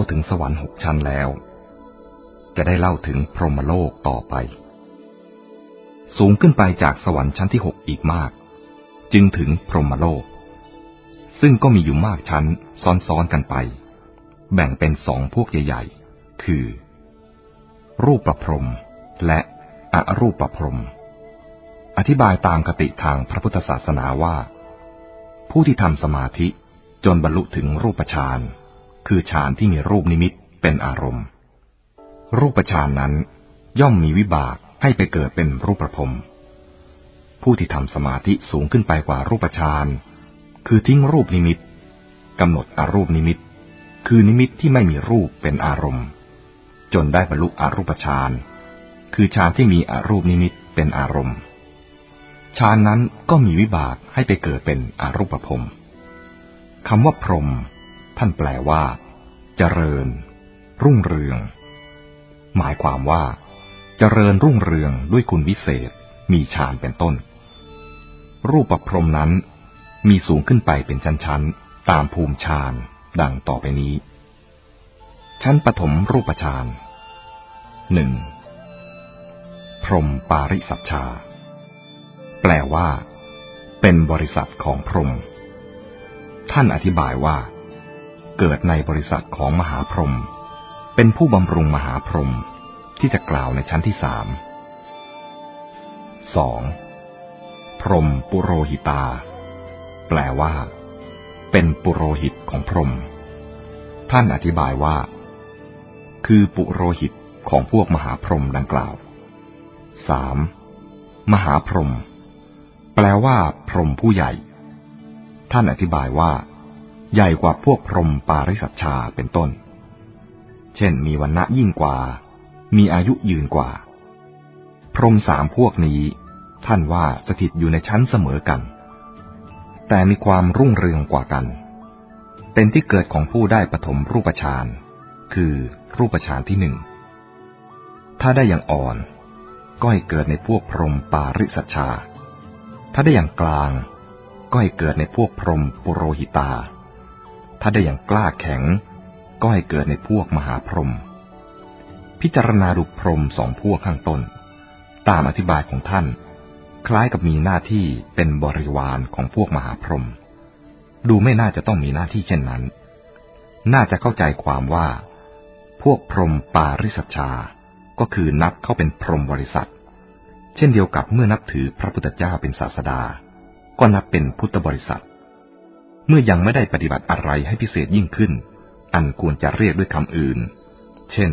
าถึงสวรรค์หกชั้นแล้ว จะได้เล่าถึงพรหมโลกต่อไป สูงขึ้นไปจากสวรรค์ชั้นที่หกอีกมาก จึงถึงพรหมโลก ซึ่งก็มีอยู่มากชั้นซ้อนๆกันไป แบ่งเป็นสองพวกใหญ่ ๆ คือ รูปประพรมและอรูปประพรมอธิบายตามคติทางพระพุทธศาสนาว่า ผู้ที่ทำสมาธิจนบรรลุถึงรูปฌาน คือฌานที่มีรูปนิมิตเป็นอารมณ์ รูปฌานนั้น ย่อมมีวิบากให้ไปเกิดเป็นรูปประพรมผู้ที่ทำสมาธิสูงขึ้นไปกว่ารูปฌานคือทิ้งรูปนิมิตกำหนดอรูปนิมิต คือนิมิตที่ไม่มีรูปเป็นอารมณ์ จนได้บรรลุอรูปฌานคือฌานที่มีอรูปนิมิตเป็นอารมณ์ฌานนั้นก็มีวิบากให้ไปเกิดเป็นอรูปภพคำว่าพรหม ท่านแปลว่า เจริญ รุ่งเรือง หมายความว่า เจริญรุ่งเรืองด้วยคุณวิเศษ มีฌานเป็นต้น รูปประพรมนั้น มีสูงขึ้นไปเป็นชั้นๆ ตามภูมิฌานดังต่อไปนี้ ชั้นปฐมรูปฌานหนึ่งพรมปาริสัชชา แปลว่า เป็นบริษัทของพรม ท่านอธิบายว่า เกิดในบริษัทของมหาพรหมเป็นผู้บำรุงมหาพรหมที่จะกล่าวในชั้นที่สามสองพรหมปุโรหิตา แปลว่า เป็นปุโรหิตของพรหมท่านอธิบายว่า คือปุโรหิตของพวกมหาพรหมดังกล่าวสามมหาพรหมแปลว่า พรหมผู้ใหญ่ ท่านอธิบายว่า ใหญ่กว่าพวกพรหมปาริสัชชาเป็นต้น เช่นมีวันณะยิ่งกว่า มีอายุยืนกว่า พรหมสามพวกนี้ ท่านว่าสถิตอยู่ในชั้นเสมอกัน แต่มีความรุ่งเรืองกว่ากัน เป็นที่เกิดของผู้ได้ปฐมรูปฌาน คือรูปฌานที่หนึ่ง ถ้าได้อย่างอ่อน ก็ให้เกิดในพวกพรหมปาริสัชชา ถ้าได้อย่างกลาง ก็ให้เกิดในพวกพรหมปุโรหิตา ถ้าได้อย่างกล้าแข็ง ก็ให้เกิดในพวกมหาพรหมพิจารณาดูพรหมสองพวกข้างต้น ตามอธิบายของท่าน คล้ายกับมีหน้าที่เป็นบริวารของพวกมหาพรหมดูไม่น่าจะต้องมีหน้าที่เช่นนั้น น่าจะเข้าใจความว่า พวกพรหมปาริสัชชา ก็คือนับเข้าเป็นพรหมบริษัท เช่นเดียวกับเมื่อนับถือพระพุทธเจ้าเป็นศาสดา ก็นับเป็นพุทธบริษัท เมื่อยังไม่ได้ปฏิบัติอะไรให้พิเศษยิ่งขึ้น อันควรจะเรียกด้วยคำอื่น เช่น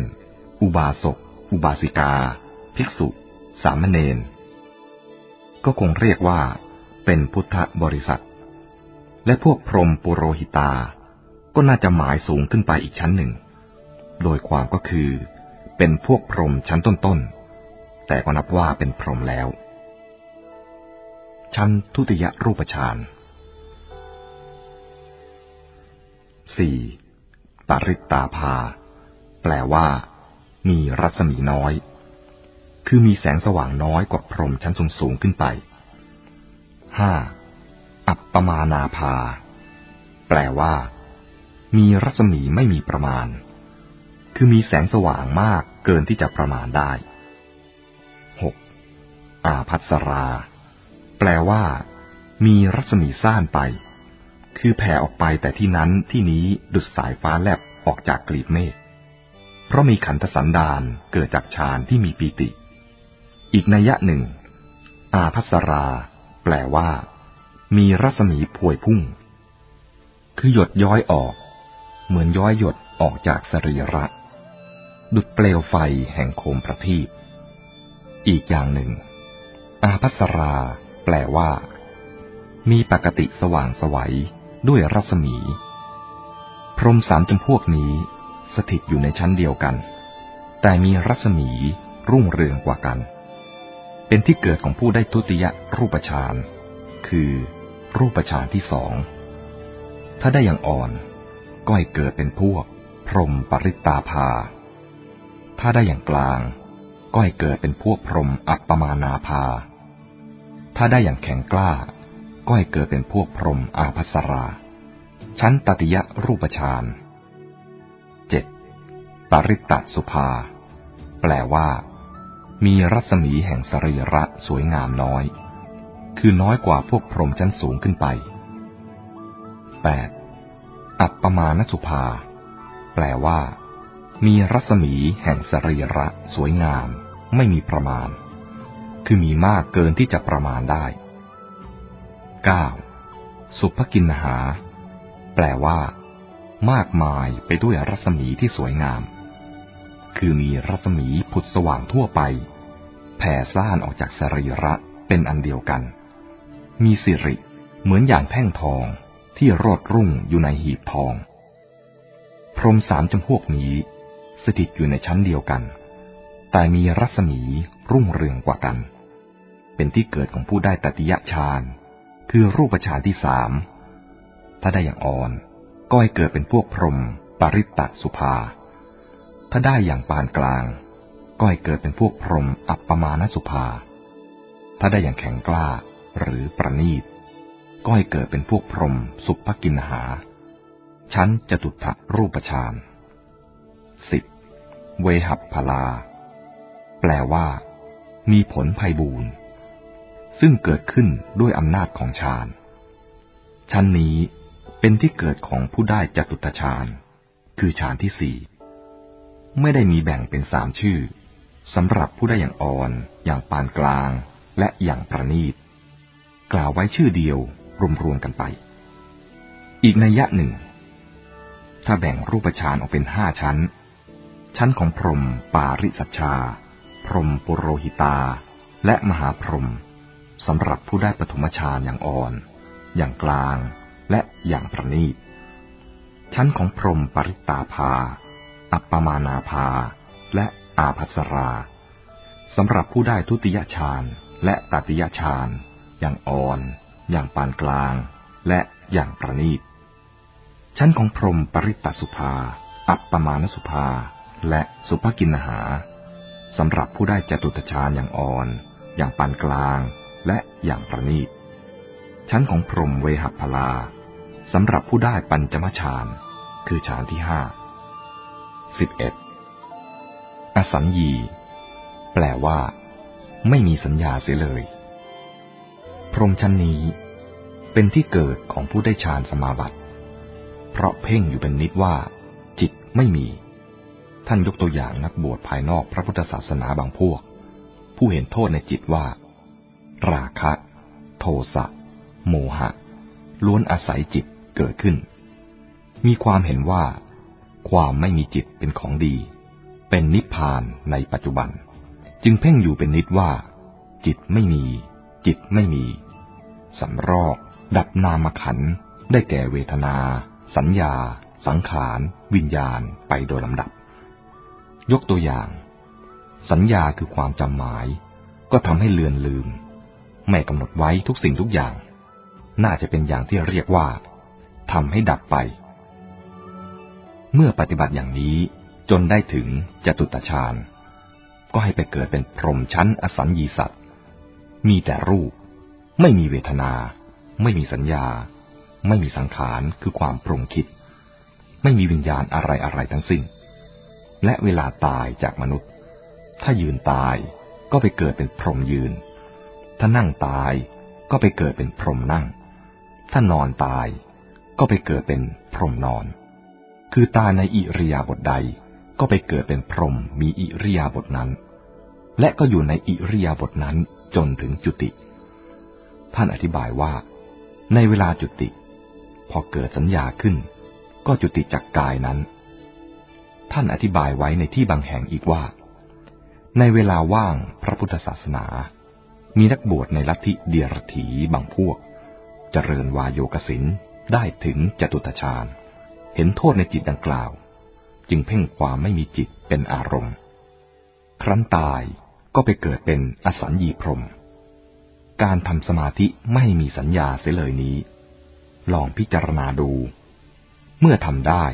อุบาสก อุบาสิกา ภิกษุ สามเณร ก็คงเรียกว่าเป็นพุทธบริษัท และพวกพรหมปุโรหิตา ก็น่าจะหมายสูงขึ้นไปอีกชั้นหนึ่ง โดยความก็คือ เป็นพวกพรหมชั้นต้นๆ แต่ก็นับว่าเป็นพรหมแล้ว ชั้นทุติยรูปฌาน สี่ปริตตาภา แปลว่า มีรัศมีน้อย คือมีแสงสว่างน้อยกว่าพรหมชั้นสูงๆขึ้นไปห้าอัปปมานาภา แปลว่า มีรัศมีไม่มีประมาณ คือมีแสงสว่างมากเกินที่จะประมาณได้ 6. อาพัสรา แปลว่า มีรัศมีซ่านไป คือแผ่ออกไปแต่ที่นั้นที่นี้ดุดสายฟ้าแลบออกจากกลีบเมฆ เพราะมีขันธสันดานเกิดจากฌานที่มีปีติ อีกนัยยะหนึ่ง อาพัสรา แปลว่า มีรัศมีพวยพุ่ง คือหยดย้อยออก เหมือนย้อยหยดออกจากสรีระ ดุดเปลวไฟแห่งโคมประทีปอีกอย่างหนึ่ง อาภัสรา แปลว่า มีปกติสว่างสวัย ด้วยรัศมี พรหมสามจำพวกนี้สถิตอยู่ในชั้นเดียวกัน แต่มีรัศมีรุ่งเรืองกว่ากัน เป็นที่เกิดของผู้ได้ทุติยรูปฌานคือรูปฌานที่สอง ถ้าได้อย่างอ่อนก็ให้เกิดเป็นพวก พรหมปริตาภา ถ้าได้อย่างกลาง ก็ให้เกิดเป็นพวกพรหมอัปปมานาภา ถ้าได้อย่างแข็งกล้า ก็ให้เกิดเป็นพวกพรหมอาภัสรา ชั้นตติยรูปฌานเจ็ดปริตตสุภา แปลว่า มีรัศมีแห่งสรีระสวยงามน้อย คือน้อยกว่าพวกพรหมชั้นสูงขึ้นไป 8. อัปปมานสุภา แปลว่า มีรัศมีแห่งสรีระสวยงาม ไม่มีประมาณ คือมีมากเกินที่จะประมาณได้ 9. สุภกินหา แปลว่า มากมายไปด้วยรัศมีที่สวยงาม คือมีรัศมีผุดสว่างทั่วไป แผ่ซ่านออกจากสรีระเป็นอันเดียวกัน มีสิริ เหมือนอย่างแท่งทองที่รอดรุ่งอยู่ในหีบทอง พรหมสามจำพวกนี้ สถิตอยู่ในชั้นเดียวกัน แต่มีรัศมีรุ่งเรืองกว่ากัน เป็นที่เกิดของผู้ได้ตติยฌาน คือรูปฌานที่สามถ้าได้อย่างอ่อนก็ให้เกิดเป็นพวกพรหมปริตตสุภา ถ้าได้อย่างปานกลาง ก็ให้เกิดเป็นพวกพรหมอัปปมานสุภา ถ้าได้อย่างแข็งกล้าหรือประณีต ก็ให้เกิดเป็นพวกพรหมสุภกินหา ชั้นจตุถะรูปฌานสิบเวหับพลา แปลว่า มีผลภัยบูน ซึ่งเกิดขึ้นด้วยอำนาจของฌาน ชั้นนี้เป็นที่เกิดของผู้ได้จตุตฌาน คือฌานที่สี่ ไม่ได้มีแบ่งเป็นสามชื่อสำหรับผู้ได้อย่างอ่อน อย่างปานกลาง และอย่างประณีต กล่าวไว้ชื่อเดียวรวมๆกันไป อีกนัยยะหนึ่ง ถ้าแบ่งรูปฌานออกเป็นห้าชั้น ชั้นของพรหมปาริสัชชา พรหมปุโรหิตา และมหาพรหม สำหรับผู้ได้ปฐมฌานอย่างอ่อน อย่างกลาง และอย่างประณีต ชั้นของพรมปริตาภา อัปปมานาภา และอาภัสราสำหรับผู้ได้ทุติยฌานและตติยฌานอย่างอ่อน อย่างปานกลาง และอย่างประณีต ชั้นของพรมปริตตสุภา อัปปมานสุภา และสุภกินหาสำหรับผู้ได้จตุตฌานอย่างอ่อน อย่างปานกลาง และอย่างประณีต ชั้นของพรหมเวหัพลาสำหรับผู้ได้ปัญจมฌานคือฌานที่ห้าสิบเอ็ดอสัญญี แปลว่า ไม่มีสัญญาเสียเลย พรหมชั้นนี้ เป็นที่เกิดของผู้ได้ฌานสมาบัติ เพราะเพ่งอยู่เป็นนิดว่า จิตไม่มี ท่านยกตัวอย่างนักบวชภายนอกพระพุทธศาสนาบางพวก ผู้เห็นโทษในจิตว่า ราคะ โทสะ โมหะ ล้วนอาศัยจิตเกิดขึ้น มีความเห็นว่า ความไม่มีจิตเป็นของดี เป็นนิพพานในปัจจุบัน จึงเพ่งอยู่เป็นนิดว่า จิตไม่มี จิตไม่มี สำรอก ดับนามขัน ได้แก่เวทนา สัญญา สังขาร วิญญาณไปโดยลำดับ ยกตัวอย่าง สัญญาคือความจำหมายก็ทำให้เลือนลืม ไม่กำหนดไว้ทุกสิ่งทุกอย่าง น่าจะเป็นอย่างที่เรียกว่าทำให้ดับไป เมื่อปฏิบัติอย่างนี้จนได้ถึงจตุตฌานก็ให้ไปเกิดเป็นพรหมชั้นอสัญญีสัตว์ มีแต่รูป ไม่มีเวทนา ไม่มีสัญญา ไม่มีสังขารคือความปรุงคิด ไม่มีวิญญาณอะไรอะไรทั้งสิ้น และเวลาตายจากมนุษย์ ถ้ายืนตายก็ไปเกิดเป็นพรหมยืน ถ้านั่งตายก็ไปเกิดเป็นพรหมนั่ง ถ้านอนตายก็ไปเกิดเป็นพรหมนอน คือตายในอิริยาบถใดก็ไปเกิดเป็นพรหมมีอิริยาบถนั้น และก็อยู่ในอิริยาบถนั้นจนถึงจุติ ท่านอธิบายว่า ในเวลาจุติ พอเกิดสัญญาขึ้น ก็จุติจากกายนั้น ท่านอธิบายไว้ในที่บางแห่งอีกว่า ในเวลาว่างพระพุทธศาสนา มีนักบวชในลัทธิเดียรถีบางพวก เจริญวายโยกสินได้ถึงจตุตฌานเห็นโทษในจิตดังกล่าว จึงเพ่งความไม่มีจิตเป็นอารมณ์ ครั้นตายก็ไปเกิดเป็นอสัญญีพรม การทำสมาธิไม่มีสัญญาเสียเลยนี้ ลองพิจารณาดู เมื่อทำได้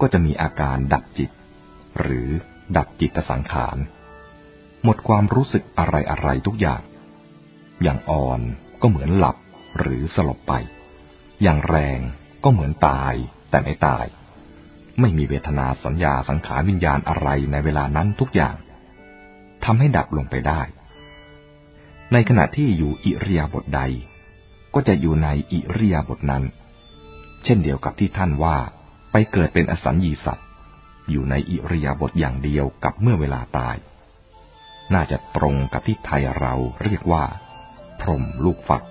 ก็จะมีอาการดับจิต หรือดับจิตสังขาร หมดความรู้สึกอะไรอะไรทุกอย่าง อย่างอ่อนก็เหมือนหลับหรือสลบไป อย่างแรงก็เหมือนตายแต่ไม่ตาย ไม่มีเวทนาสัญญาสังขารวิญญาณอะไรในเวลานั้นทุกอย่างทำให้ดับลงไปได้ ในขณะที่อยู่อิริยาบถใด ก็จะอยู่ในอิริยาบถนั้น เช่นเดียวกับที่ท่านว่าไปเกิดเป็นอสัญญีสัตว์ อยู่ในอิริยาบถอย่างเดียวกับเมื่อเวลาตาย น่าจะตรงกับที่ไทยเราเรียกว่า พรมลูกฝัก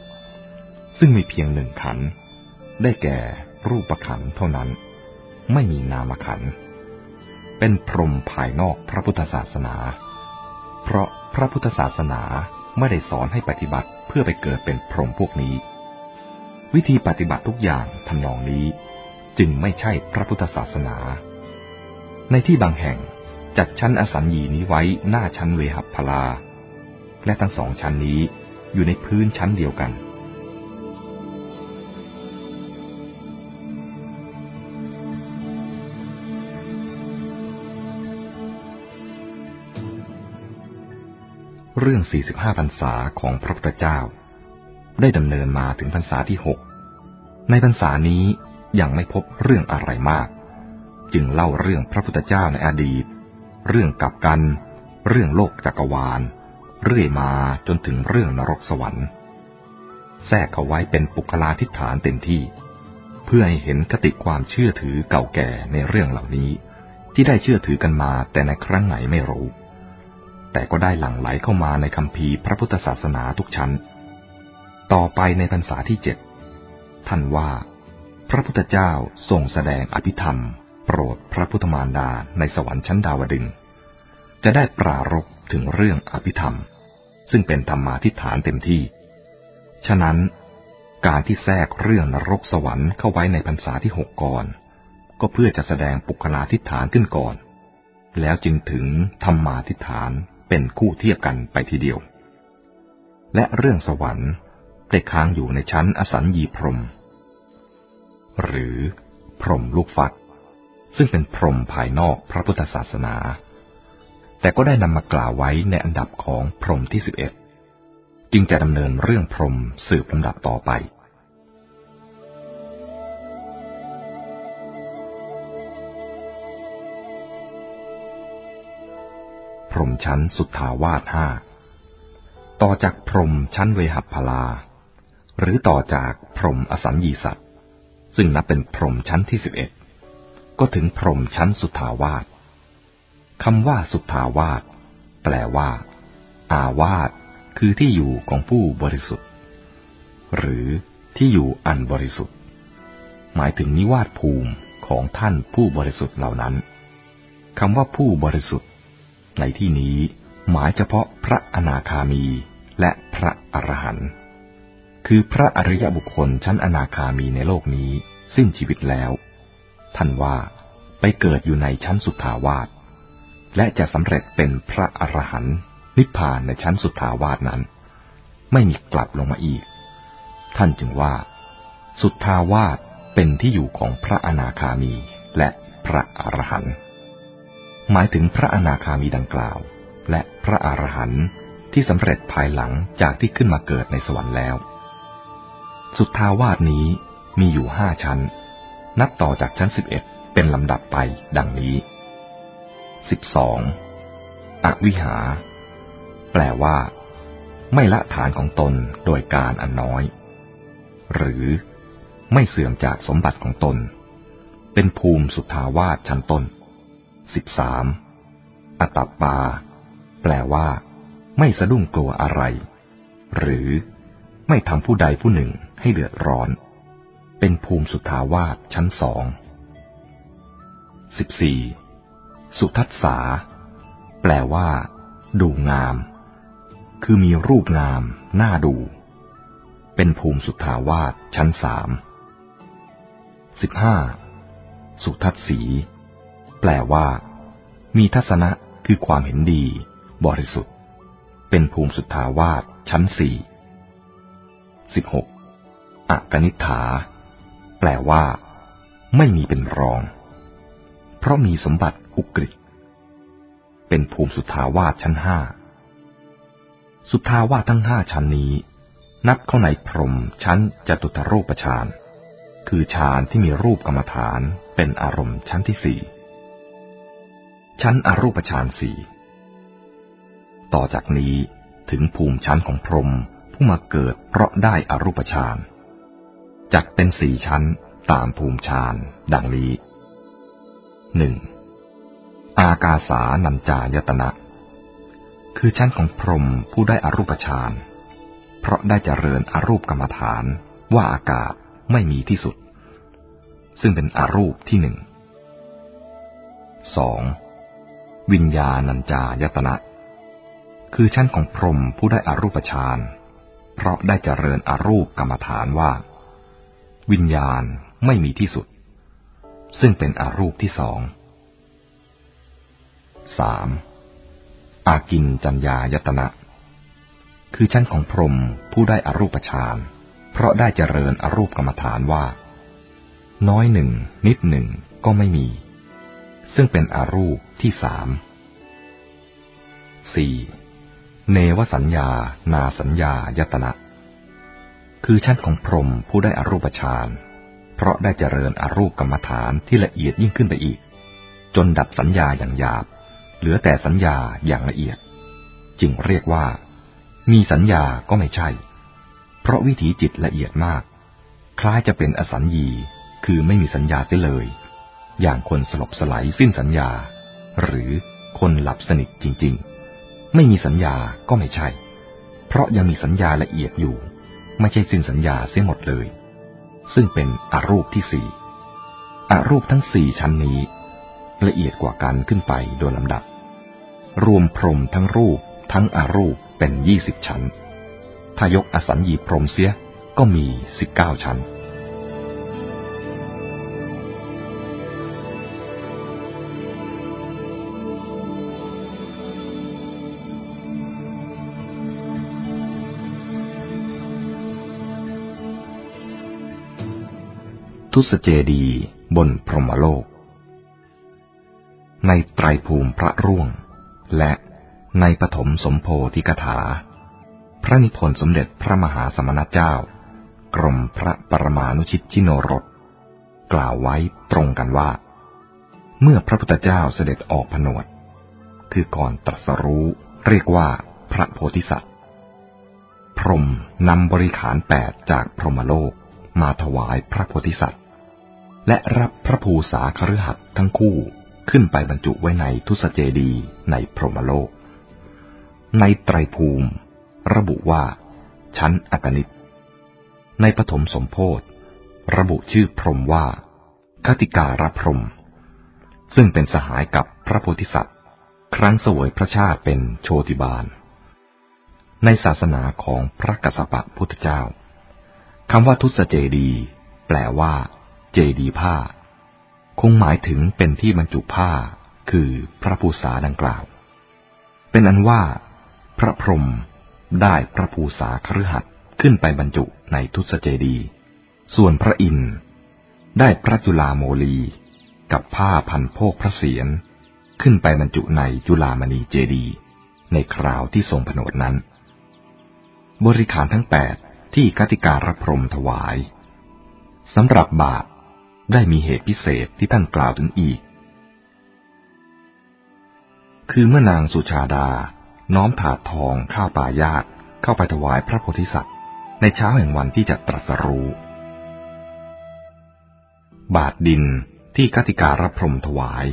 ซึ่งมีเพียงหนึ่งขัน ได้แก่รูปขันเท่านั้น ไม่มีนามขัน เป็นพรมภายนอกพระพุทธศาสนา เพราะพระพุทธศาสนาไม่ได้สอนให้ปฏิบัติเพื่อไปเกิดเป็นพรหมพวกนี้ วิธีปฏิบัติทุกอย่างทำนองนี้ จึงไม่ใช่พระพุทธศาสนา ในที่บางแห่งจัดชั้นอสัญญีนี้ไว้หน้าชั้นเวหัพพลา และทั้งสองชั้นนี้ อยู่ในพื้นชั้นเดียวกัน เรื่อง 45 พรรษาของพระพุทธเจ้า ได้ดำเนินมาถึงพรรษาที่หกในพรรษานี้ยังไม่พบเรื่องอะไรมาก จึงเล่าเรื่องพระพุทธเจ้าในอดีต เรื่องกับกัน เรื่องโลกจักรวาล เรื่อยมาจนถึงเรื่องนรกสวรรค์ แทรกเขาไว้เป็นปุคลาทิฏฐานเต็มที่ เพื่อให้เห็นคติความเชื่อถือเก่าแก่ในเรื่องเหล่านี้ ที่ได้เชื่อถือกันมาแต่ในครั้งไหนไม่รู้ แต่ก็ได้หลั่งไหลเข้ามาในคำพีพระพุทธศาสนาทุกชั้น ต่อไปในพรรษาที่เจ็ดท่านว่า พระพุทธเจ้าทรงแสดงอภิธรรม โปรดพระพุทธมารดาในสวรรค์ชั้นดาวดึงจะได้ปรารบ ถึงเรื่องอภิธรรม ซึ่งเป็นธรรมาทิฏฐานเต็มที่ ฉะนั้น การที่แทรกเรื่องนรกสวรรค์เข้าไว้ในพรรษาที่หกก่อน ก็เพื่อจะแสดงปุคลาทิฏฐานขึ้นก่อน แล้วจึงถึงธรรมาทิฏฐานเป็นคู่เทียบกันไปทีเดียว และเรื่องสวรรค์ได้ค้างอยู่ในชั้นอสัญญีพรม หรือพรมลูกฟัก ซึ่งเป็นพรมภายนอกพระพุทธศาสนา แต่ก็ได้นำมากล่าวไว้ในอันดับของพรมที่สิบเอ็ดจึงจะดำเนินเรื่องพรมสืบลำดับต่อไป พรมชั้นสุทธาวาสห้าต่อจากพรมชั้นเวหัพลา หรือต่อจากพรมอสัญญีสัตว์ซึ่งนับเป็นพรมชั้นที่สิบเอ็ดก็ถึงพรมชั้นสุทธาวาส คำว่าสุทาวาสแปลว่า อาวาสคือที่อยู่ของผู้บริสุทธิ์ หรือที่อยู่อันบริสุทธิ์ หมายถึงนิวาสภูมิของท่านผู้บริสุทธิ์เหล่านั้นคำว่าผู้บริสุทธิ์ ในที่นี้หมายเฉพาะพระอนาคามีและพระอรหันต์คือพระอริยบุคคลชั้นอนาคามีในโลกนี้สิ้นชีวิตแล้ว ท่านว่าไปเกิดอยู่ในชั้นสุทาวาส และจะสำเร็จเป็นพระอรหันต์นิพพานในชั้นสุทธาวาสนั้น ไม่มีกลับลงมาอีก ท่านจึงว่า สุทธาวาสเป็นที่อยู่ของพระอนาคามีและพระอรหันต์หมายถึงพระอนาคามีดังกล่าว และพระอรหันต์ที่สำเร็จภายหลังจากที่ขึ้นมาเกิดในสวรรค์แล้ว สุทธาวาสนี้มีอยู่ห้าชั้น นับต่อจากชั้นสิบเอ็ดเป็นลำดับไปดังนี้ สิบสองอวิหา แปลว่า ไม่ละฐานของตนโดยการอันน้อย หรือไม่เสื่อมจากสมบัติของตน เป็นภูมิสุทธาวาสชั้นต้นสิบสามอตัปปา แปลว่า ไม่สะดุ้งกลัวอะไร หรือไม่ทำผู้ใดผู้หนึ่งให้เดือดร้อน เป็นภูมิสุทธาวาสชั้นสองสิบสี่ สุทัศสา แปลว่า ดูงาม คือมีรูปงาม น่าดู เป็นภูมิสุทธาวาสชั้นสามสิบห้าสุทัศสี แปลว่า มีทัศนะคือความเห็นดี บริสุทธิ์ เป็นภูมิสุทธาวาสชั้นสี่สิบหกอกนิฐา แปลว่า ไม่มีเป็นรอง เพราะมีสมบัติ อุกฤษ เป็นภูมิสุทธาวาสชั้นห้า สุทธาวาสทั้งห้าชั้นนี้ นับเข้าในพรมชั้นจตุตรูปฌาน คือฌานที่มีรูปกรรมฐานเป็นอารมณ์ชั้นที่สี่ชั้นอรูปฌานสี่ ต่อจากนี้ถึงภูมิชั้นของพรหมผู้มาเกิดเพราะได้อรูปฌานจัดเป็นสี่ชั้นตามภูมิฌานดังนี้หนึ่ง อากาสานัญจายตนะ คือชั้นของพรหมผู้ได้อรูปฌาน เพราะได้เจริญอรูปกรรมฐานว่าอากาศไม่มีที่สุด ซึ่งเป็นอรูปที่หนึ่งสองวิญญาณัญจายตนะ คือชั้นของพรหมผู้ได้อรูปฌาน เพราะได้เจริญอรูปกรรมฐานว่า วิญญาณไม่มีที่สุด ซึ่งเป็นอรูปที่สอง สามอากินจัญญายตนะ คือชั้นของพรหมผู้ได้อรูปฌานเพราะได้เจริญอรูปกรรมฐานว่า น้อยหนึ่ง นิดหนึ่งก็ไม่มี ซึ่งเป็นอรูปที่สามสี่เนวสัญญา นาสัญญายตนะ คือชั้นของพรหมผู้ได้อรูปฌานเพราะได้เจริญอรูปกรรมฐานที่ละเอียดยิ่งขึ้นไปอีก จนดับสัญญาอย่างหยาบ เหลือแต่สัญญาอย่างละเอียด จึงเรียกว่า มีสัญญาก็ไม่ใช่ เพราะวิถีจิตละเอียดมาก คล้ายจะเป็นอสัญญีคือไม่มีสัญญาเสียเลย อย่างคนสลบสลายสิ้นสัญญา หรือคนหลับสนิทจริง ๆ ไม่มีสัญญาก็ไม่ใช่ เพราะยังมีสัญญาละเอียดอยู่ ไม่ใช่สิ้นสัญญาเสียหมดเลย ซึ่งเป็นอรูปที่สี่อรูปทั้งสี่ชั้นนี้ ละเอียดกว่ากันขึ้นไปโดยลำดับ รวมพรมทั้งรูปทั้งอารูปเป็นยี่สิบชั้น ถ้ายกอสัญญีพรมเสียก็มีสิบเก้าชั้น ทุสเจดีบนพรหมโลก ในไตรภูมิพระร่วง และในปฐมสมโพธิกถา พระนิพนธ์สมเด็จพระมหาสมณเจ้า กรมพระปรมานุชิตชิโนรสกล่าวไว้ตรงกันว่า เมื่อพระพุทธเจ้าเสด็จออกผนวด คือก่อนตรัสรู้เรียกว่าพระโพธิสัตว์ พรมนำบริขารแปดจากพรหมโลกมาถวายพระโพธิสัตว์ และรับพระภูษาคฤหัสถ์ทั้งคู่ ขึ้นไปบรรจุไว้ในทุสเจดีในพรหมโลก ในไตรภูมิ ระบุว่า ชั้นอกนิต ในปฐมสมโพธระบุชื่อพรหมว่าคติการพรหมซึ่งเป็นสหายกับพระโพธิสัตว์ ครั้งสวยพระชาติเป็นโชติบาล ในศาสนาของพระกัสสปะพุทธเจ้าคำว่าทุสเจดี แปลว่า เจดีผ้า คงหมายถึงเป็นที่บรรจุผ้า คือพระภูษาดังกล่าว เป็นอันว่า พระพรหมได้พระภูษาคฤหัสขึ้นไปบรรจุในทุสเจดี ส่วนพระอินทร์ได้พระจุลาโมลี กับผ้าพันโพกพระเศียรขึ้นไปบรรจุในจุลามณีเจดี ในคราวที่ทรงผนวดนั้น บริขารทั้งแปดที่กติการพรมถวายสำหรับบาป ได้มีเหตุพิเศษที่ท่านกล่าวถึงอีก คือเมื่อนางสุชาดา น้อมถาดทองข้าวปายาตเข้าไปถวายพระโพธิสัตว์ ในเช้าแห่งวันที่จะตรัสรู้ บาทดินที่กติการับพรมถวาย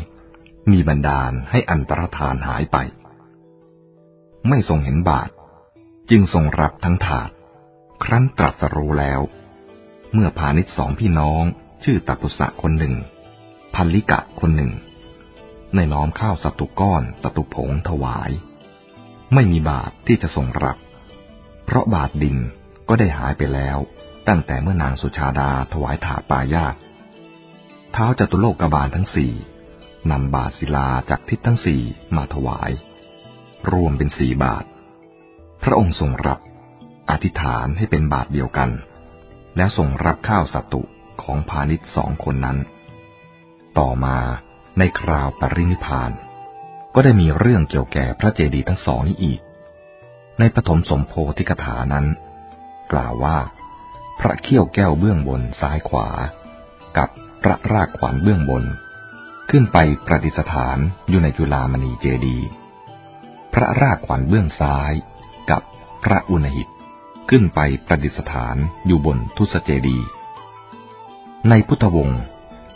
มีบรรดาลให้อันตรธานหายไป ไม่ทรงเห็นบาทจึงทรงรับทั้งถาด ครั้นตรัสรู้แล้ว เมื่อพาณิชสองพี่น้อง ชื่อตัปุสะคนหนึ่ง พันลิกะคนหนึ่ง ในน้อมข้าวสัตุก้อนสัตุผงถวาย ไม่มีบาทที่จะส่งรับ เพราะบาทดินก็ได้หายไปแล้ว ตั้งแต่เมื่อนางสุชาดาถวายถาปายาตเท้าจตุโลกบาลทั้งสี่นำบาทศิลาจากทิศทั้งสี่มาถวาย รวมเป็นสี่บาท พระองค์ทรงรับอธิษฐานให้เป็นบาทเดียวกัน แล้วส่งรับข้าวสัตุ ของพาณิชย์สองคนนั้น ต่อมาในคราวปรินิพาน ก็ได้มีเรื่องเกี่ยวแก่พระเจดีย์ทั้งสองนี้อีก ในปฐมสมโพธิกถานั้น กล่าวว่า พระเขี้ยวแก้วเบื้องบนซ้ายขวา กับพระรากขวัญเบื้องบน ขึ้นไปประดิษฐานอยู่ในจุลามณีเจดีย์พระรากขวัญเบื้องซ้าย กับพระอุณหิต ขึ้นไปประดิษฐานอยู่บนทุสเจดีย์ ในพุทธวงศ์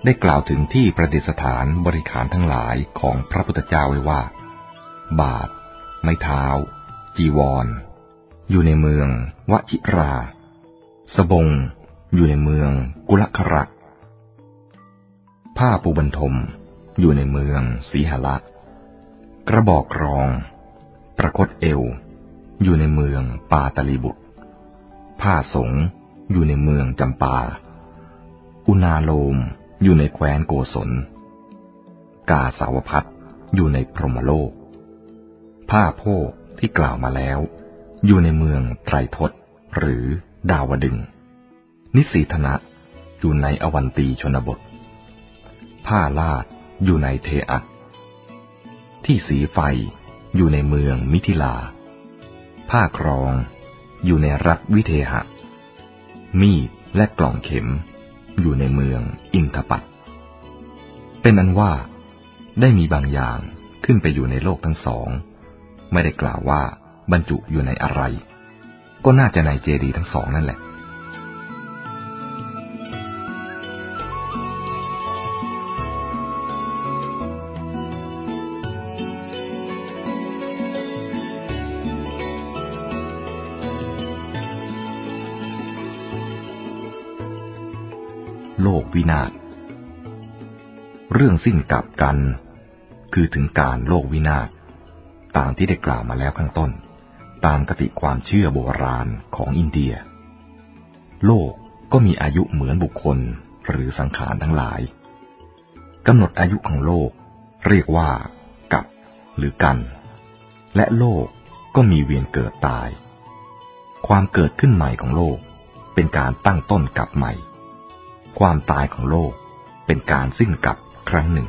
ได้กล่าวถึงที่ประดิษฐานบริขารทั้งหลายของพระพุทธเจ้าไว้ว่า บาท ไม้เท้า จีวรอยู่ในเมืองวชิรา สบง อยู่ในเมืองกุลครักผ้าปูบันทม อยู่ในเมืองสีหละกระบอกรอง ประคตเอว อยู่ในเมืองปาตลีบุตร ผ้าสงอยู่ในเมืองจำปา อุณาโลมอยู่ในแคว้นโกศล กาสาวพัดอยู่ในพรหมโลก ผ้าโพกที่กล่าวมาแล้ว อยู่ในเมืองไตรทศหรือดาวดึง นิสีธนะอยู่ในอวันตีชนบท ผ้าลาดอยู่ในเทอัตที่สีไฟอยู่ในเมืองมิถิลา ผ้าครองอยู่ในรัฐวิเทหะ มีดและกล่องเข็ม อยู่ในเมืองอินทปัตเป็นอันว่า ได้มีบางอย่างขึ้นไปอยู่ในโลกทั้งสอง ไม่ได้กล่าวว่าบรรจุอยู่ในอะไร ก็น่าจะในเจดีทั้งสองนั่นแหละ นาศ เรื่องสิ้นกับกัน คือถึงการโลกวินาศ ตามที่ได้กล่าวมาแล้วข้างต้น ตามกติความเชื่อโบราณของอินเดีย โลกก็มีอายุเหมือนบุคคลหรือสังขารทั้งหลายกำหนดอายุของโลก เรียกว่า กับ หรือกัน และโลกก็มีเวียนเกิดตาย ความเกิดขึ้นใหม่ของโลกเป็นการตั้งต้นกับใหม่ ความตายของโลกเป็นการสิ้นกับครั้งหนึ่ง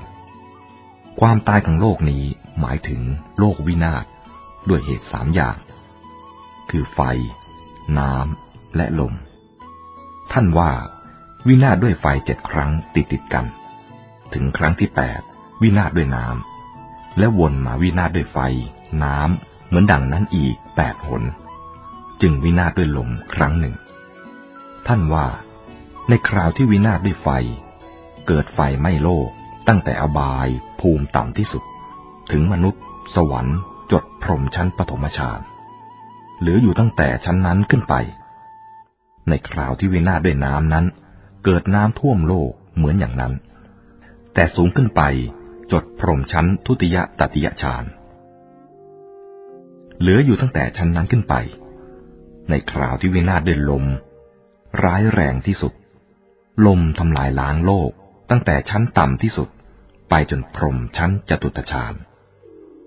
ความตายของโลกนี้หมายถึงโลกวินาศด้วยเหตุสามอย่าง คือไฟ น้ำ และลม ท่านว่า วินาศด้วยไฟเจ็ดครั้งติดติดกัน ถึงครั้งที่แปดวินาศด้วยน้ำ และวนมาวินาศด้วยไฟ น้ำ เหมือนดังนั้นอีกแปดหน จึงวินาศด้วยลมครั้งหนึ่ง ท่านว่า ในคราวที่วินาศด้วยไฟ เกิดไฟไหม้โลก ตั้งแต่อบายภูมิต่ำที่สุด ถึงมนุษย์ สวรรค์ จดพรหมชั้นปฐมฌานเหลืออยู่ตั้งแต่ชั้นนั้นขึ้นไป ในคราวที่วินาศด้วยน้ำนั้น เกิดน้ำท่วมโลกเหมือนอย่างนั้น แต่สูงขึ้นไปจดพรหมชั้นทุติยตติยฌานเหลืออยู่ตั้งแต่ชั้นนั้นขึ้นไป ในคราวที่วินาศด้วยลม ร้ายแรงที่สุด ลมทำลายล้างโลก ตั้งแต่ชั้นต่ำที่สุด ไปจนพรมชั้นจตุตฌาน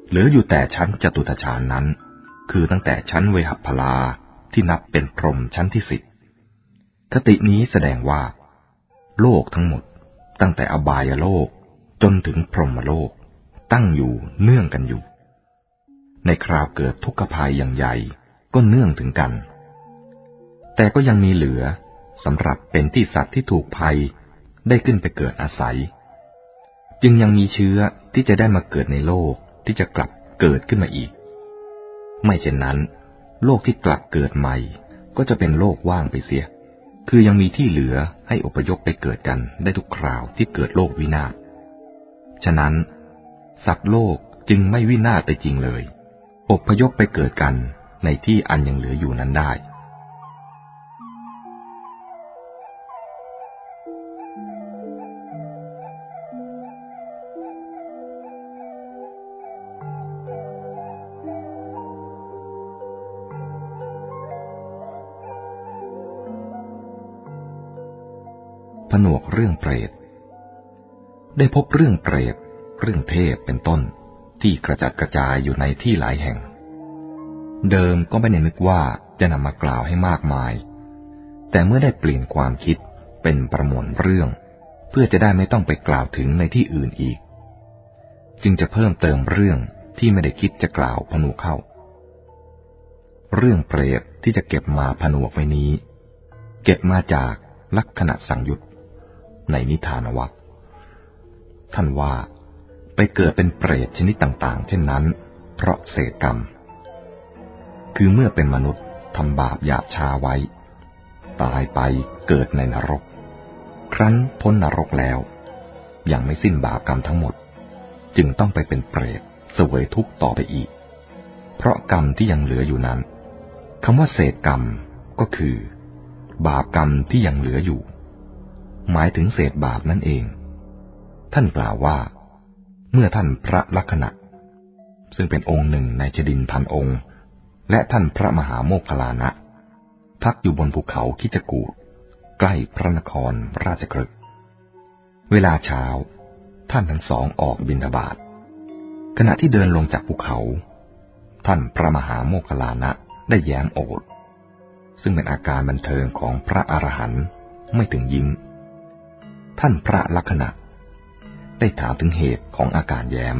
เหลืออยู่แต่ชั้นจตุตฌานนั้น คือตั้งแต่ชั้นเวหัพลาที่นับเป็นพรมชั้นที่สิบคตินี้แสดงว่า โลกทั้งหมด ตั้งแต่อบายโลกจนถึงพรหมโลก ตั้งอยู่เนื่องกันอยู่ ในคราวเกิดทุกขภัยอย่างใหญ่ก็เนื่องถึงกัน แต่ก็ยังมีเหลือ สำหรับเป็นที่สัตว์ที่ถูกภัยได้ขึ้นไปเกิดอาศัย จึงยังมีเชื้อที่จะได้มาเกิดในโลกที่จะกลับเกิดขึ้นมาอีก ไม่เช่นนั้น โลกที่กลับเกิดใหม่ ก็จะเป็นโลกว่างไปเสีย คือยังมีที่เหลือให้อพยพไปเกิดกันได้ทุกคราวที่เกิดโลกวินาศฉะนั้น สัตว์โลกจึงไม่วินาศไปจริงเลย อพยพไปเกิดกันในที่อันยังเหลืออยู่นั้นได้ ผนวกเรื่องเปรต ได้พบเรื่องเปรต เรื่องเทพเป็นต้นที่กระจัดกระจายอยู่ในที่หลายแห่ง เดิมก็ไม่ได้นึกว่าจะนำมากล่าวให้มากมาย แต่เมื่อได้เปลี่ยนความคิดเป็นประมวลเรื่อง เพื่อจะได้ไม่ต้องไปกล่าวถึงในที่อื่นอีก จึงจะเพิ่มเติมเรื่องที่ไม่ได้คิดจะกล่าวผนวกเข้า เรื่องเปรตที่จะเก็บมาผนวกไว้นี้ เก็บมาจากลักษณะสังยุต ในนิทานวักท่านว่าไปเกิดเป็นเปรตชนิดต่าง ๆ เช่นนั้น เพราะเศษกรรม คือเมื่อเป็นมนุษย์ทำบาปหยาบชาไว้ ตายไปเกิดในนรก ครั้นพ้นนรกแล้ว ยังไม่สิ้นบาปกรรมทั้งหมด จึงต้องไปเป็นเปรตเสวยทุกข์ต่อไปอีก เพราะกรรมที่ยังเหลืออยู่นั้นคำว่าเศษกรรมก็คือ บาปกรรมที่ยังเหลืออยู่ หมายถึงเศษบาปนั่นเอง ท่านกล่าวว่า เมื่อท่านพระลักษณะ ซึ่งเป็นองค์หนึ่งในจดินพันองค์ และท่านพระมหาโมคคลานะ พักอยู่บนภูเขาคิจกูดใกล้พระนครราชกฤห์เวลาเช้า ท่านทั้งสองออกบินทบาทขณะที่เดินลงจากภูเขา ท่านพระมหาโมคคลานะได้แย้มโอดซึ่งเป็นอาการบันเทิงของพระอรหันต์ไม่ถึงยิ้ม ท่านพระลักษณะ ได้ถามถึงเหตุของอาการแย้ม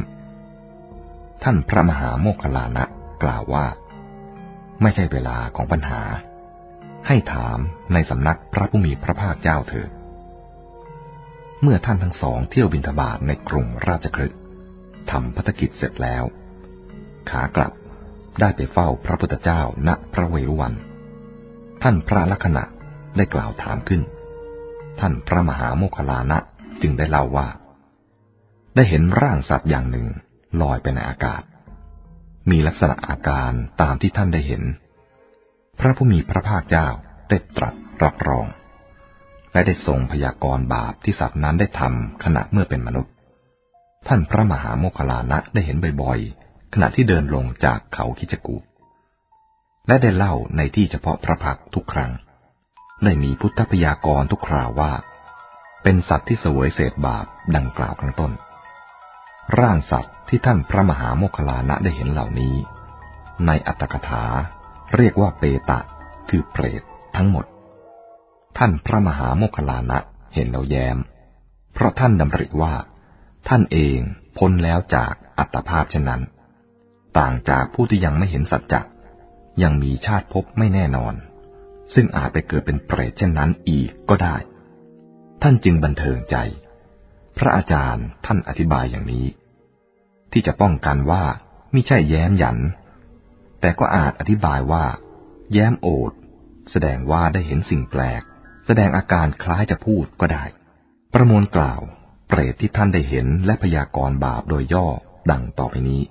ท่านพระมหาโมคคลานะกล่าวว่า ไม่ใช่เวลาของปัญหา ให้ถามในสำนักพระผู้มีพระภาคเจ้าเถิด เมื่อท่านทั้งสองเที่ยวบินทบาทในกรุงราชคฤห์ทำพัฒกิจเสร็จแล้ว ขากลับได้ไปเฝ้าพระพุทธเจ้าณพระเวรุวัน ท่านพระลักษณะได้กล่าวถามขึ้น ท่านพระมหาโมคคลานะจึงได้เล่าว่า ได้เห็นร่างสัตว์อย่างหนึ่งลอยไปในอากาศ มีลักษณะอาการตามที่ท่านได้เห็น พระผู้มีพระภาคเจ้าได้ตรัสรับรอง และได้ทรงพยากรณ์บาปที่สัตว์นั้นได้ทำขณะเมื่อเป็นมนุษย์ ท่านพระมหาโมคคลานะได้เห็นบ่อยๆ ขณะที่เดินลงจากเขาคิจกูและได้เล่าในที่เฉพาะพระพักทุกครั้ง ได้มีพุทธพยากรทุกคราวว่า เป็นสัตว์ที่สวยเศษบาปดังกล่าวข้างต้น ร่างสัตว์ที่ท่านพระมหาโมคคลานะได้เห็นเหล่านี้ ในอัตถกถาเรียกว่าเปตะ คือเปรตทั้งหมด ท่านพระมหาโมคคลานะเห็นแล้วแย้มเพราะท่านดำริว่า ท่านเองพ้นแล้วจากอัตภาพเช่นนั้น ต่างจากผู้ที่ยังไม่เห็นสัจจะยังมีชาติภพไม่แน่นอน ซึ่งอาจไปเกิดเป็นเปรตเช่นนั้นอีกก็ได้ ท่านจึงบันเทิงใจ พระอาจารย์ท่านอธิบายอย่างนี้ ที่จะป้องกันว่าไม่ใช่แย้มหยัน แต่ก็อาจอธิบายว่า แย้มโอด แสดงว่าได้เห็นสิ่งแปลก แสดงอาการคล้ายจะพูดก็ได้ ประมวลกล่าวเปรตที่ท่านได้เห็นและพยากรณ์บาปโดยย่อดังต่อไปนี้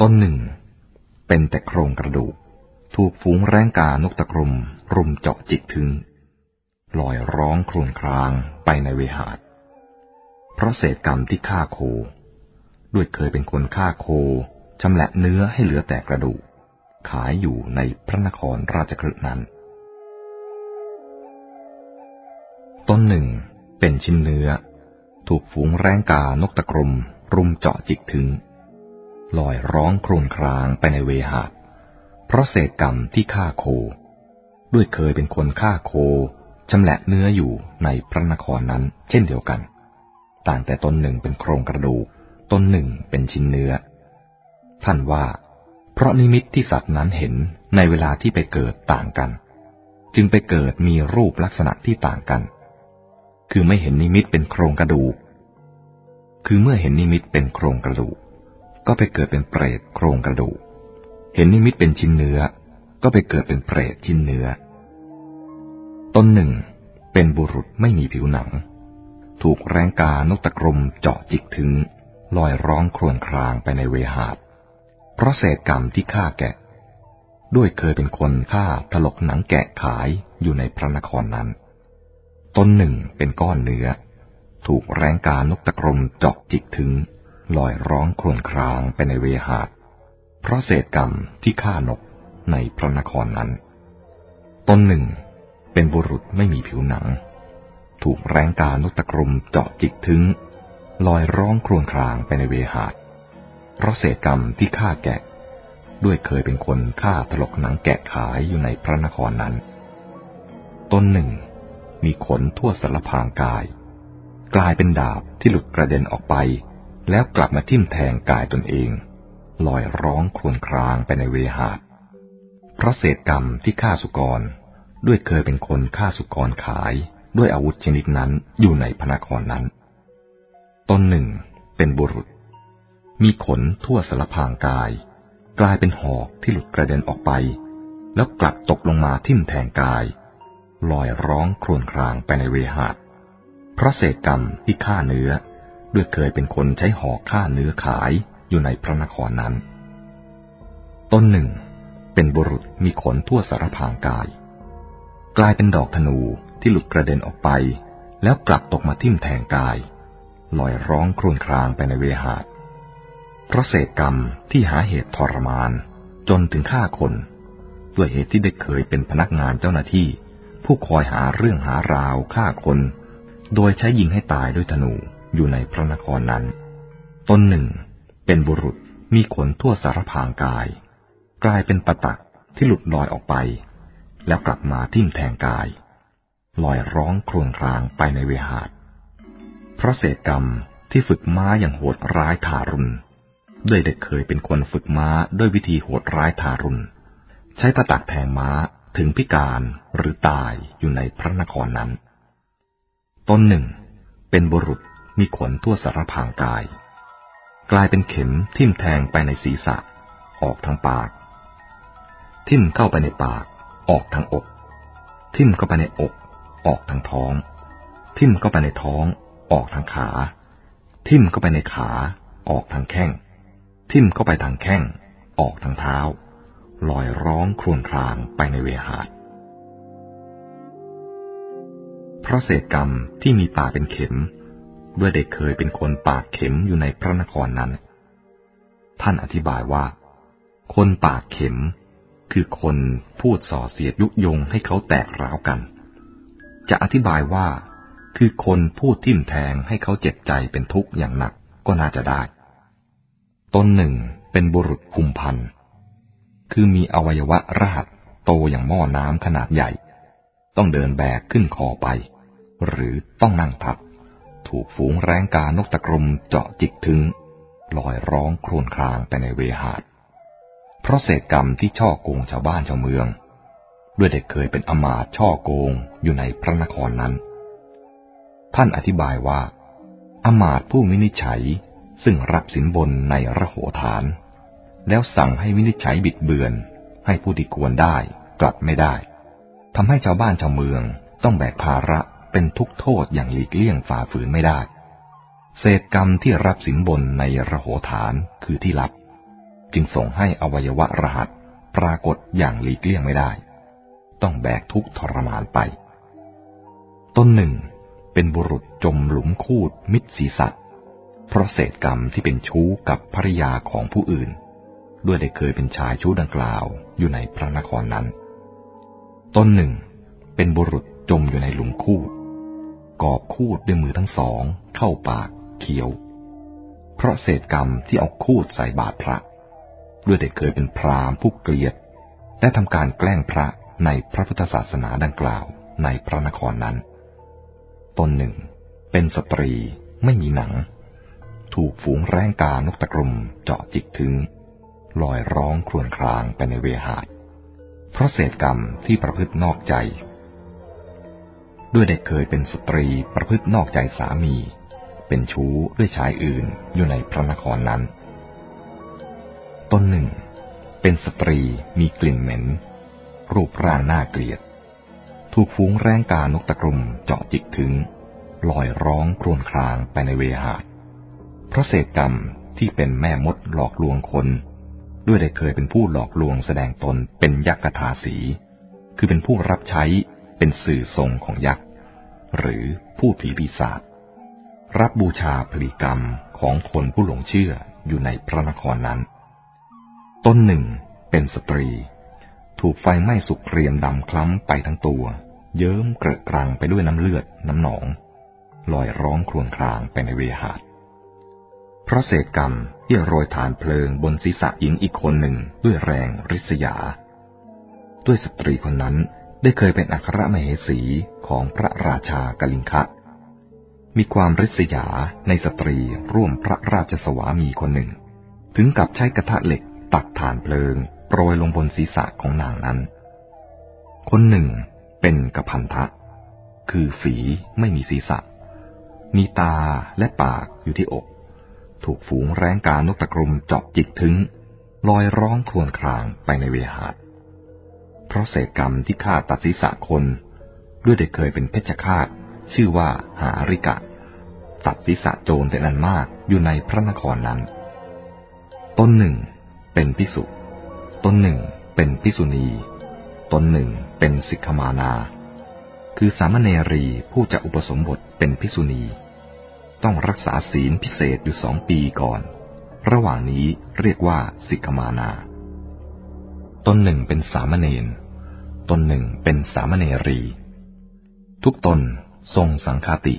ต้นหนึ่ง เป็นแต่โครงกระดูก ถูกฝูงแรงกานกตะกรุม รุมเจาะจิกถึง ลอยร้องครวญครางไปในเวหาดเพราะเศษกรรมที่ฆ่าโค ด้วยเคยเป็นคนฆ่าโคชำแหละเนื้อให้เหลือแต่กระดูก ขายอยู่ในพระนครราชคฤห์นั้น ต้นหนึ่งเป็นชิ้นเนื้อ ถูกฝูงแรงกานกตะกรมรุมเจาะจิกถึงลอยร้องครวญครางไปในเวหาด เพราะเศษกรรมที่ฆ่าโค ด้วยเคยเป็นคนฆ่าโคชำแหละเนื้ออยู่ในพระนครนั้นเช่นเดียวกัน ต่างแต่ตนหนึ่งเป็นโครงกระดูกตนหนึ่งเป็นชิ้นเนื้อ ท่านว่า เพราะนิมิตที่สัตว์นั้นเห็นในเวลาที่ไปเกิดต่างกัน จึงไปเกิดมีรูปลักษณะที่ต่างกัน คือไม่เห็นนิมิตเป็นโครงกระดูก คือเมื่อเห็นนิมิตเป็นโครงกระดูก ก็ไปเกิดเป็นเปรตโครงกระดูก เห็นนิมิตเป็นชิ้นเนื้อ ก็ไปเกิดเป็นเปรตชิ้นเนื้อต้นหนึ่ง เป็นบุรุษไม่มีผิวหนัง ถูกแรงกานกตะกรมเจาะจิกถึง ลอยร้องครวญครางไปในเวหาด เพราะเศษกรรมที่ฆ่าแกะ ด้วยเคยเป็นคนฆ่าถลกหนังแกะขายอยู่ในพระนครนั้นต้นหนึ่งเป็นก้อนเนื้อ ถูกแรงกานกตะกรมเจาะจิกถึงลอยร้องครวญครางไปในเวหาด เพราะเศษกรรมที่ฆ่านกในพระนครนั้นต้นหนึ่ง เป็นบุรุษไม่มีผิวหนัง ถูกแรงกานุตกรุมเจาะจิกถึง ลอยร้องครวญครางไปในเวหาด เพราะเศษกรรมที่ฆ่าแกะ ด้วยเคยเป็นคนฆ่าถลกหนังแกะขายอยู่ในพระนครนั้นต้นหนึ่ง มีขนทั่วสารพางกาย กลายเป็นดาบที่หลุดกระเด็นออกไป แล้วกลับมาทิ่มแทงกายตนเอง ลอยร้องครวญครางไปในเวหาดเพราะเศษกรรมที่ฆ่าสุกร ด้วยเคยเป็นคนฆ่าสุกรขายด้วยอาวุธชนิดนั้นอยู่ในพระนครนั้น ตนหนึ่งเป็นบุรุษ มีขนทั่วสารพางกาย กลายเป็นหอกที่หลุดกระเด็นออกไป แล้วกลับตกลงมาทิ่มแทงกาย ลอยร้องครวญครางไปในเวหาดเพราะเศษกรรมที่ฆ่าเนื้อ ด้วยเคยเป็นคนใช้หอกฆ่าเนื้อขาย อยู่ในพระนครนั้น ต้นหนึ่ง เป็นบุรุษมีขนทั่วสารพางกาย กลายเป็นดอกธนูที่หลุดกระเด็นออกไป แล้วกลับตกมาทิ่มแทงกาย ลอยร้องครวญครางไปในเวหาดเพราะเศษกรรมที่หาเหตุทรมาน จนถึงฆ่าคน ด้วยเหตุที่ได้เคยเป็นพนักงานเจ้าหน้าที่ ผู้คอยหาเรื่องหาราวฆ่าคน โดยใช้ยิงให้ตายด้วยธนูอยู่ในพระนครนั้น ต้นหนึ่ง เป็นบุรุษมีขนทั่วสารพางกาย กลายเป็นประตักที่หลุดลอยออกไป แล้วกลับมาทิ่มแทงกาย ลอยร้องครวญครางไปในเวหาดเพราะเศษกรรมที่ฝึกม้าอย่างโหดร้ายทารุณด้วยเด็กเคยเป็นคนฝึกม้าด้วยวิธีโหดร้ายทารุณ ใช้ประตักแทงม้าถึงพิการหรือตายอยู่ในพระนครนั้น ต้นหนึ่ง เป็นบุรุษมีขนทั่วสารพางกาย กลายเป็นเข็มทิ่มแทงไปในศีรษะ ออกทางปาก ทิ่มเข้าไปในปาก ออกทางอก ทิ่มเข้าไปในอก ออกทางท้อง ทิ่มเข้าไปในท้อง ออกทางขา ทิ่มเข้าไปในขา ออกทางแข้ง ทิ่มเข้าไปทางแข้ง ออกทางเท้า ลอยร้องครวญครางไปในเวหาเพราะเศษกรรมที่มีปากเป็นเข็ม ด้วยเด็กเคยเป็นคนปากเข็มอยู่ในพระนครนั้น ท่านอธิบายว่า คนปากเข็ม คือคนพูดส่อเสียดยุยงให้เขาแตกร้าวกัน จะอธิบายว่า คือคนพูดทิ่มแทงให้เขาเจ็บใจเป็นทุกข์อย่างหนักก็น่าจะได้ ต้นหนึ่งเป็นบุรุษคุมพันคือมีอวัยวะรหัสโตอย่างหม้อน้ำขนาดใหญ่ ต้องเดินแบกขึ้นคอไป หรือต้องนั่งทับ ถูกฝูงแรงกานกตะกรุมเจาะจิกถึงลอยร้องครนครางไปในเวหาด เพราะเศษกรรมที่ช่อโกงชาวบ้านชาวเมือง ด้วยเด็กเคยเป็นอมาตช่อโกงอยู่ในพระนครนั้น ท่านอธิบายว่า อมาตผู้วินิจฉัยซึ่งรับสินบนในระโหฐาน แล้วสั่งให้วินิจฉัยบิดเบือน ให้ผู้ที่ควรได้กลับไม่ได้ทำให้ชาวบ้านชาวเมืองต้องแบกภาระ เป็นทุกโทษอย่างหลีกเลี่ยงฝ่าฝืนไม่ได้ เศษกรรมที่รับสินบนในระโหฐานคือที่ลับ จึงส่งให้อวัยวะรหัสปรากฏอย่างหลีกเลี่ยงไม่ได้ ต้องแบกทุกทรมานไป ต้นหนึ่ง เป็นบุรุษจมหลุมคูดมิตรศีสัตว์เพราะเศษกรรมที่เป็นชู้กับภริยาของผู้อื่น ด้วยได้เคยเป็นชายชู้ดังกล่าวอยู่ในพระนครนั้น ต้นหนึ่ง เป็นบุรุษจมอยู่ในหลุมคูด กอบคูดด้วยมือทั้งสอง เข้าปากเคี้ยว เพราะเศษกรรมที่เอาคูดใส่บาตรพระ ด้วยได้เคยเป็นพรามผู้เกลียด และทำการแกล้งพระในพระพุทธศาสนาดังกล่าวในพระนครนั้น ตนหนึ่ง เป็นสตรีไม่มีหนัง ถูกฝูงแรงกานกตะกรุมเจาะจิกถึง ลอยร้องครวญครางไปในเวหาดเพราะเศษกรรมที่ประพฤตินอกใจ ด้วยได้เคยเป็นสตรีประพฤตินอกใจสามี เป็นชู้ด้วยชายอื่นอยู่ในพระนครนั้น ต้นหนึ่ง เป็นสตรีมีกลิ่นเหม็น รูปร่างน่าเกลียด ถูกฝูงแรงกานกตะกรุมเจาะจิกถึง ลอยร้องครวญครางไปในเวหาดเพราะเศษกรรมที่เป็นแม่มดหลอกลวงคน ด้วยได้เคยเป็นผู้หลอกลวงแสดงตนเป็นยักษ์ทาสี คือเป็นผู้รับใช้ เป็นสื่อทรงของยักษ์ หรือผู้ผีปีศาจรับบูชาผลิกรรมของคนผู้หลงเชื่ออยู่ในพระนครนั้น ต้นหนึ่งเป็นสตรี ถูกไฟไหม้สุกเรียมดำคล้ำไปทั้งตัว เยิ้มเกระกรังไปด้วยน้ำเลือดน้ำหนอง ลอยร้องครวญครางไปในเวหาดเพราะเศษกรรมที่โรยฐานเพลิงบนศีรษะหญิงอีกคนหนึ่งด้วยแรงริษยา ด้วยสตรีคนนั้น ได้เคยเป็นอัครมเหสีของพระราชากลิงคะ มีความริษยาในสตรีร่วมพระราชสวามีคนหนึ่ง ถึงกับใช้กระทะเหล็กตักฐานเพลิงโปรยลงบนศีรษะของนางนั้น คนหนึ่งเป็นกระพันทะ คือฝีไม่มีศีรษะ มีตาและปากอยู่ที่อก ถูกฝูงแร้งกานกตะกรุมเจาะจิกถึงลอยร้องครวญครางไปในเวหา เพราะเศษกรรมที่ฆ่าตัดศีรษะคน ด้วยได้เคยเป็นเพชฌฆาต ชื่อว่าหาริกะ ตัดศีรษะโจรแต่นันมากอยู่ในพระนครนั้น ต้นหนึ่ง เป็นพิสุต้นหนึ่ง เป็นพิสุณีต้นหนึ่ง เป็นสิกขมานา คือสามเณรีผู้จะอุปสมบทเป็นพิสุณี ต้องรักษาศีลพิเศษอยู่สองปีก่อน ระหว่างนี้เรียกว่าสิกขมานา ตนหนึ่งเป็นสามเณรตนหนึ่งเป็นสามเณรี ทุกตนทรงสังคติ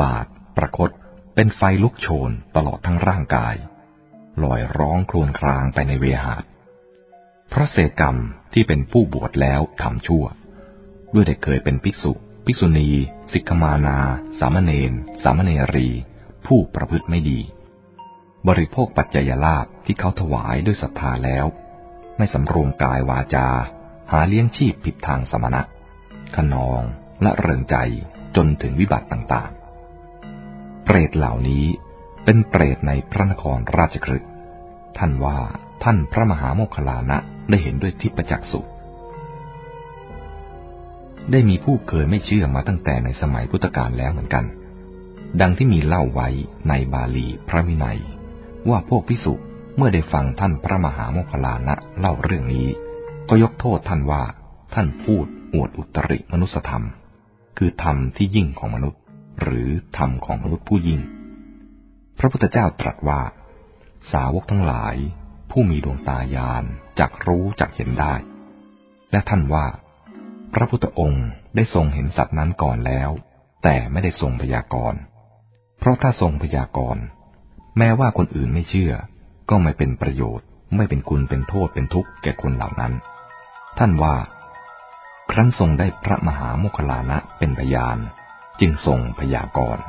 บาท ประคตเป็นไฟลุกโชนตลอดทั้งร่างกาย ลอยร้องครวญครางไปในเวหาดพระเศกรรมที่เป็นผู้บวชแล้วทำชั่ว ด้วยได้เคยเป็นภิกษุ ภิกษุณี สิกขมานา สามเณร สามเณรี ผู้ประพฤติไม่ดี บริโภคปัจจัยลาภที่เขาถวายด้วยศรัทธาแล้ว ไม่สำรวมกายวาจา หาเลี้ยงชีพผิดทางสมณะขนองและเริงใจจนถึงวิบัติต่างๆ เปรตเหล่านี้เป็นเปรตในพระนครราชกฤห์ท่านว่าท่านพระมหาโมคคลานะได้เห็นด้วยทิพจักสุได้มีผู้เคยไม่เชื่อมาตั้งแต่ในสมัยพุทธกาลแล้วเหมือนกัน ดังที่มีเล่าไว้ในบาลีพระวินัย ว่าพวกพิสุ เมื่อได้ฟังท่านพระมหาโมคคลานะเล่าเรื่องนี้ ก็ยกโทษท่านว่า ท่านพูดอวดอุตริมนุสธรรม คือธรรมที่ยิ่งของมนุษย์ หรือธรรมของมนุษย์ผู้ยิ่ง พระพุทธเจ้าตรัสว่า สาวกทั้งหลาย ผู้มีดวงตายานจักรู้จักเห็นได้ และท่านว่า พระพุทธองค์ได้ทรงเห็นสัตว์นั้นก่อนแล้ว แต่ไม่ได้ทรงพยากรณ์เพราะถ้าทรงพยากรณ์แม้ว่าคนอื่นไม่เชื่อ ก็ไม่เป็นประโยชน์ ไม่เป็นคุณเป็นโทษเป็นทุกข์แก่คนเหล่านั้น ท่านว่า ครั้นทรงได้พระมหาโมคลานะเป็นพยาน จึงทรงพยากรณ์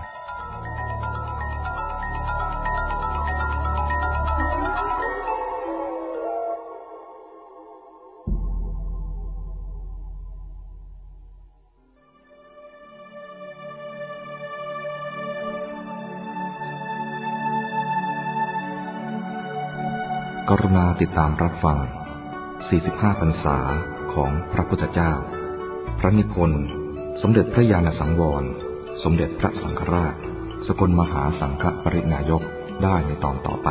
รุณาติดตามรับฟัง 45 พรรษาของพระพุทธเจ้า พระนิพนธ์ สมเด็จพระญาณสังวร สมเด็จพระสังฆราช สกลมหาสังฆปรินายกได้ในตอนต่อไป